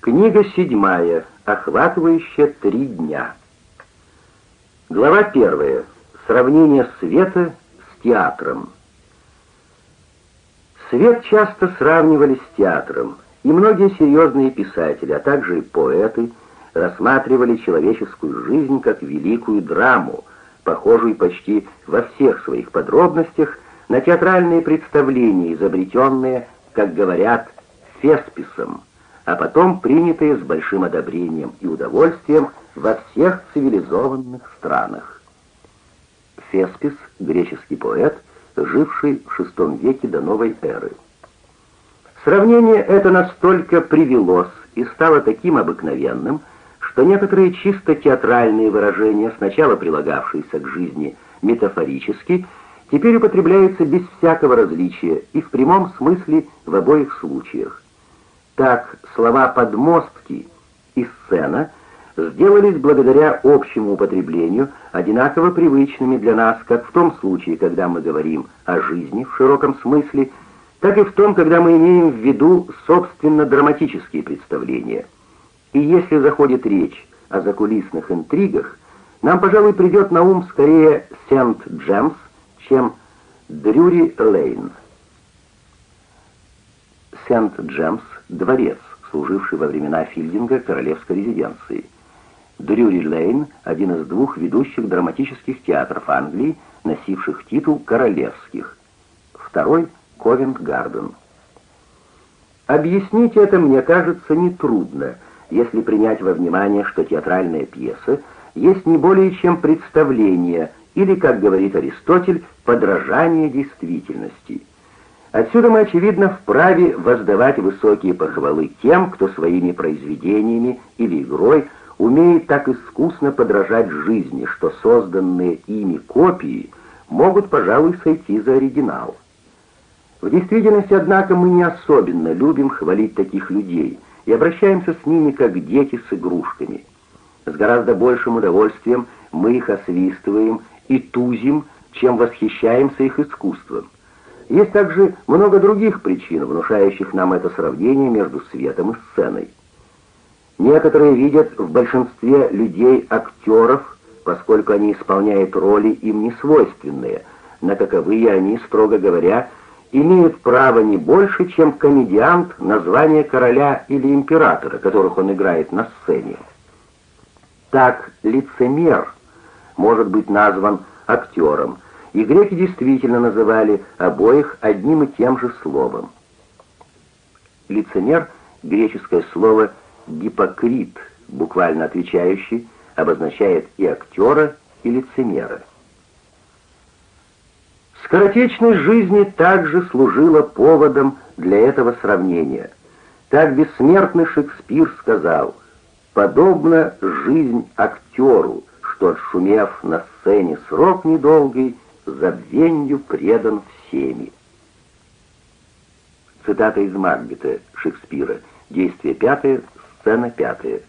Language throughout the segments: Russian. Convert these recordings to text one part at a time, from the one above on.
Книга седьмая, охватывающая три дня. Глава первая. Сравнение света с театром. Свет часто сравнивали с театром, и многие серьезные писатели, а также и поэты, рассматривали человеческую жизнь как великую драму, похожую почти во всех своих подробностях на театральные представления, изобретенные, как говорят, Фесписом, а потом принятые с большим одобрением и удовольствием во всех цивилизованных странах. Феспис, греческий поэт, живший в VI веке до новой эры. Сравнение это настолько привелось и стало таким обыкновенным, что некоторые чисто театральные выражения, сначала прилагавшиеся к жизни метафорически, теперь употребляются без всякого различия и в прямом смысле в обоих случаях. Так, слова «подмостки» и «сцена» сделались благодаря общему употреблению одинаково привычными для нас, как в том случае, когда мы говорим о жизни в широком смысле, так и в том, когда мы имеем в виду собственно драматические представления – и если заходит речь о закулисных интригах, нам, пожалуй, придет на ум скорее Сент-Джемс, чем Дрюри-Лейн. Сент-Джемс — дворец, служивший во времена Филдинга королевской резиденции. Дрюри-Лейн — один из двух ведущих драматических театров Англии, носивших титул королевских. Второй — Ковент-Гарден. Объяснить это, мне кажется, нетрудно — если принять во внимание, что театральная пьеса есть не более чем представление или, как говорит Аристотель, подражание действительности. Отсюда мы, очевидно, вправе воздавать высокие похвалы тем, кто своими произведениями или игрой умеет так искусно подражать жизни, что созданные ими копии могут, пожалуй, сойти за оригинал. В действительности, однако, мы не особенно любим хвалить таких людей – и обращаемся с ними как дети с игрушками. С гораздо большим удовольствием мы их освистываем и тузим, чем восхищаемся их искусством. Есть также много других причин, внушающих нам это сравнение между светом и сценой. Некоторые видят в большинстве людей актеров, поскольку они исполняют роли им несвойственные, на каковые они, строго говоря, имеет право не больше, чем комедиант на звание короля или императора, которых он играет на сцене. Так лицемер может быть назван актером, и греки действительно называли обоих одним и тем же словом. Лицемер — греческое слово «гипокрит», буквально отвечающий, обозначает и актера, и лицемера. Скоротечность жизни также служила поводом для этого сравнения. Так бессмертный Шекспир сказал, «Подобно жизнь актеру, что, отшумев на сцене срок недолгий, забвенью предан всеми». Цитата из Макбета Шекспира, действие пятое, сцена пятая.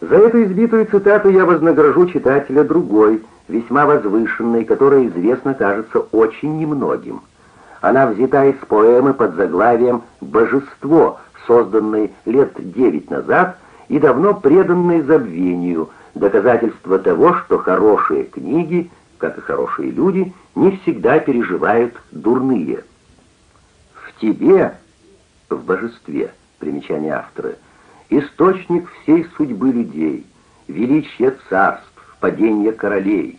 За эту избитую цитату я вознагражу читателя другой, весьма возвышенной, которая известна, кажется, очень немногим. Она взята из поэмы под заглавием «Божество», созданной лет девять назад и давно преданной забвению, доказательство того, что хорошие книги, как и хорошие люди, не всегда переживают дурные. В тебе, в божестве, примечание автора, источник всей судьбы людей, величие царств, падение королей,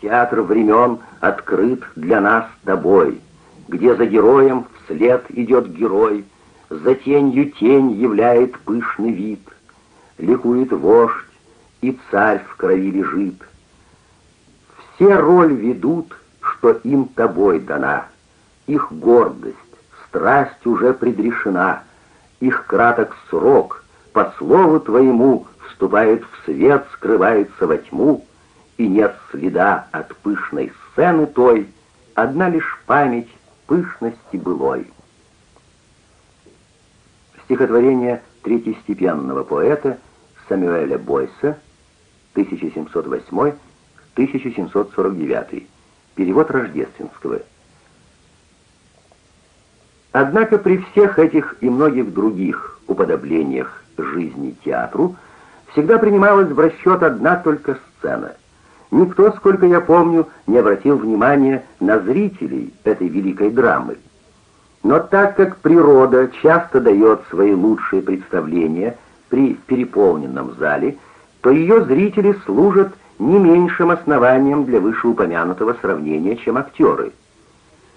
Театр времен открыт для нас тобой, Где за героем вслед идет герой, За тенью тень являет пышный вид, Ликует вождь, и царь в крови лежит. Все роль ведут, что им тобой дана, Их гордость, страсть уже предрешена, Их краток срок, по слову твоему, Вступает в свет, скрывается во тьму, и нет следа от пышной сцены той, одна лишь память пышности былой. Стихотворение третьестепенного поэта Самюэля Бойса 1708-1749. Перевод Рождественского. Однако при всех этих и многих других уподоблениях жизни театру всегда принималась в расчет одна только сцена. Никто, сколько я помню, не обратил внимания на зрителей этой великой драмы. Но так как природа часто дает свои лучшие представления при переполненном зале, то ее зрители служат не меньшим основанием для вышеупомянутого сравнения, чем актеры.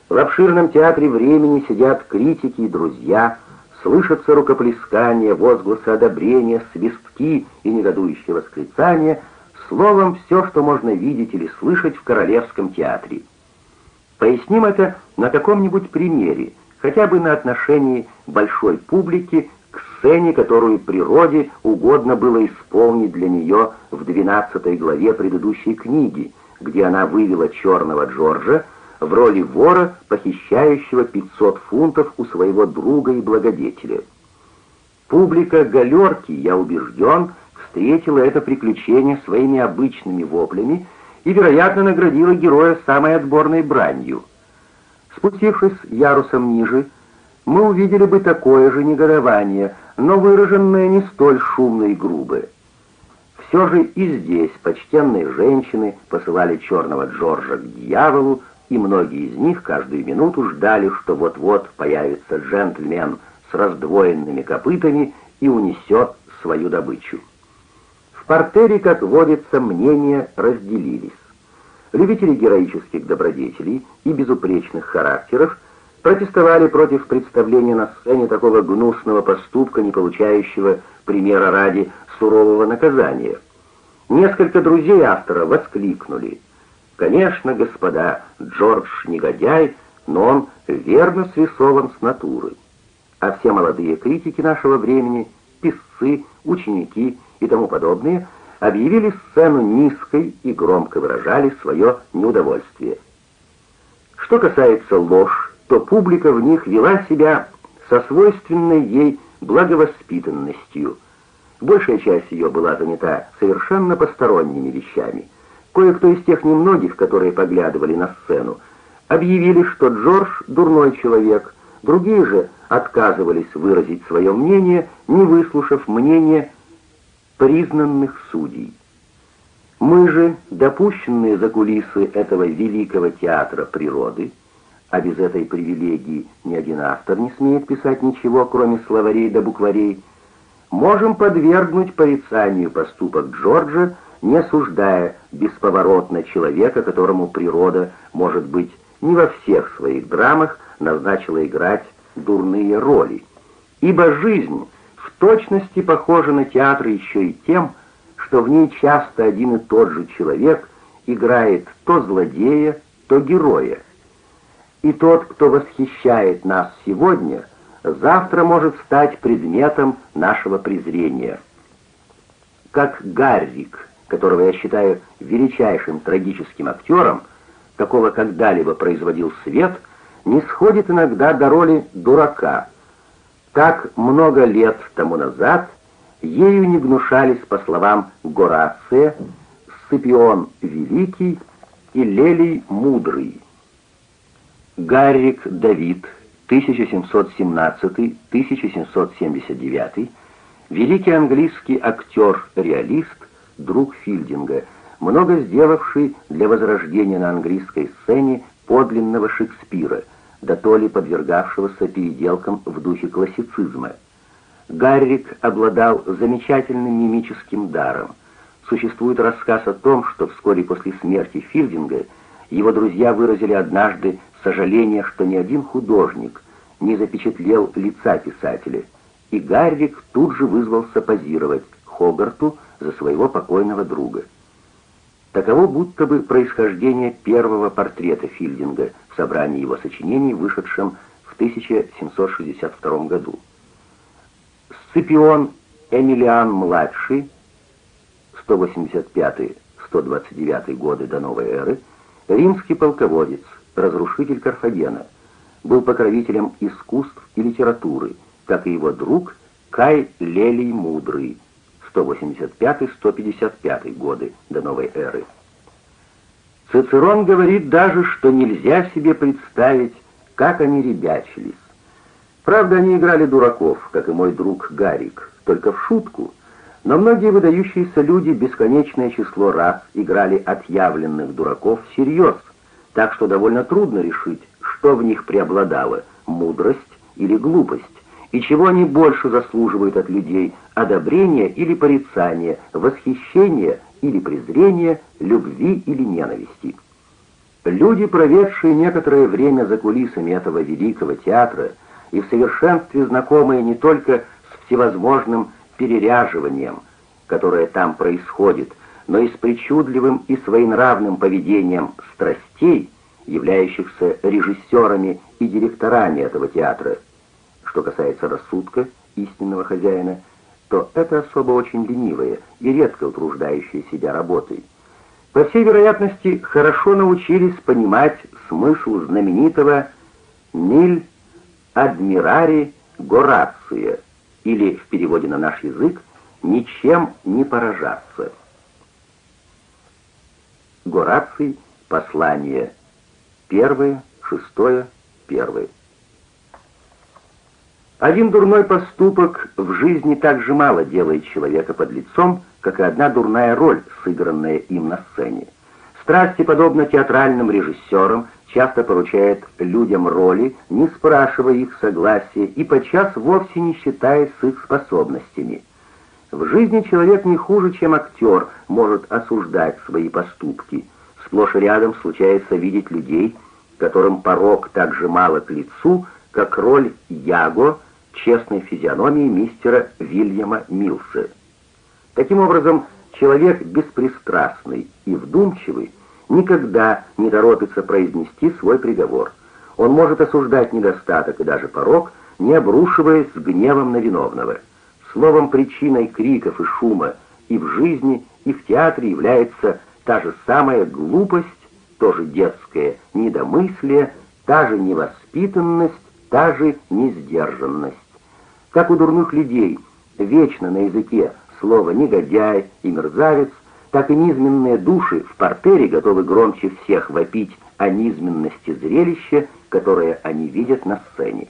В обширном театре времени сидят критики и друзья, слышатся рукоплескания, возгласы одобрения, свистки и негодующие восклицания, словом, все, что можно видеть или слышать в Королевском театре. Поясним это на каком-нибудь примере, хотя бы на отношении большой публики сцене, которую природе угодно было исполнить для нее в 12 главе предыдущей книги, где она вывела черного Джорджа в роли вора, похищающего 500 фунтов у своего друга и благодетеля. Публика галерки, я убежден, встретила это приключение своими обычными воплями и, вероятно, наградила героя самой отборной бранью. Спустившись ярусом ниже, мы увидели бы такое же негодование, но выраженное не столь шумно и грубо. Все же и здесь почтенные женщины посылали черного Джорджа к дьяволу, и многие из них каждую минуту ждали, что вот-вот появится джентльмен с раздвоенными копытами и унесет свою добычу. В портере, как водится, мнения разделились. Любители героических добродетелей и безупречных характеров протестовали против представления на сцене такого гнусного поступка, не получающего примера ради сурового наказания. Несколько друзей автора воскликнули. «Конечно, господа, Джордж негодяй, но он верно срисован с натуры». А все молодые критики нашего времени, писцы, ученики и тому подобные, объявили сцену низкой и громко выражали свое неудовольствие. Что касается ложь, что публика в них вела себя со свойственной ей благовоспитанностью. Большая часть ее была занята совершенно посторонними вещами. Кое-кто из тех немногих, которые поглядывали на сцену, объявили, что Джордж дурной человек, другие же отказывались выразить свое мнение, не выслушав мнение признанных судей. Мы же, допущенные за кулисы этого великого театра природы, а без этой привилегии ни один автор не смеет писать ничего, кроме словарей да букварей, можем подвергнуть порицанию поступок Джорджа, не осуждая бесповоротно человека, которому природа, может быть, не во всех своих драмах назначила играть дурные роли. Ибо жизнь в точности похожа на театр еще и тем, что в ней часто один и тот же человек играет то злодея, то героя. И тот, кто восхищает нас сегодня, завтра может стать предметом нашего презрения. Как Гаррик, которого я считаю величайшим трагическим актером, какого когда-либо производил свет, не сходит иногда до роли дурака. Так много лет тому назад ею не гнушались, по словам Горация, Сципион Великий и Лелий Мудрый. Гаррик Давид, 1717-1779, великий английский актер-реалист, друг Филдинга, много сделавший для возрождения на английской сцене подлинного Шекспира, да то ли подвергавшегося переделкам в духе классицизма. Гаррик обладал замечательным мимическим даром. Существует рассказ о том, что вскоре после смерти Филдинга его друзья выразили однажды сожаление, что ни один художник не запечатлел лица писателя, и Гарвик тут же вызвался позировать Хогарту за своего покойного друга. Таково будто бы происхождение первого портрета Филдинга в собрании его сочинений, вышедшем в 1762 году. Сципион Эмилиан-младший, 185-129 годы до новой эры, римский полководец, разрушитель Карфагена, был покровителем искусств и литературы, как и его друг Кай Лелий Мудрый, 185-155 годы до новой эры. Цицерон говорит даже, что нельзя себе представить, как они ребячились. Правда, они играли дураков, как и мой друг Гарик, только в шутку. Но многие выдающиеся люди бесконечное число раз играли отъявленных дураков всерьез, так что довольно трудно решить, что в них преобладало – мудрость или глупость, и чего они больше заслуживают от людей – одобрения или порицания, восхищения или презрения, любви или ненависти. Люди, проведшие некоторое время за кулисами этого великого театра и в совершенстве знакомые не только с всевозможным переряживанием, которое там происходит, но и с причудливым и своенравным поведением страстей, являющихся режиссерами и директорами этого театра. Что касается рассудка истинного хозяина, то это особо очень ленивые и редко утруждающие себя работой по всей вероятности, хорошо научились понимать смысл знаменитого «Ниль адмирари Горация» или, в переводе на наш язык, «ничем не поражаться». Гораций, послание, первое, шестое, первое. Один дурной поступок в жизни так же мало делает человека под лицом, как и одна дурная роль, сыгранная им на сцене. Страсти, подобно театральным режиссерам, часто поручают людям роли, не спрашивая их согласия и подчас вовсе не считаясь с их способностями. В жизни человек не хуже, чем актер, может осуждать свои поступки. Сплошь и рядом случается видеть людей, которым порог так же мало к лицу, как роль Яго – честной физиономии мистера Вильяма Милса. Таким образом, человек беспристрастный и вдумчивый никогда не торопится произнести свой приговор. Он может осуждать недостаток и даже порог, не обрушиваясь с гневом на виновного. Словом, причиной криков и шума и в жизни, и в театре является та же самая глупость, тоже детское недомыслие, та же невоспитанность, та же несдержанность. Как у дурных людей, вечно на языке слово «негодяй» и «мерзавец», так и низменные души в портере готовы громче всех вопить о низменности зрелища, которое они видят на сцене.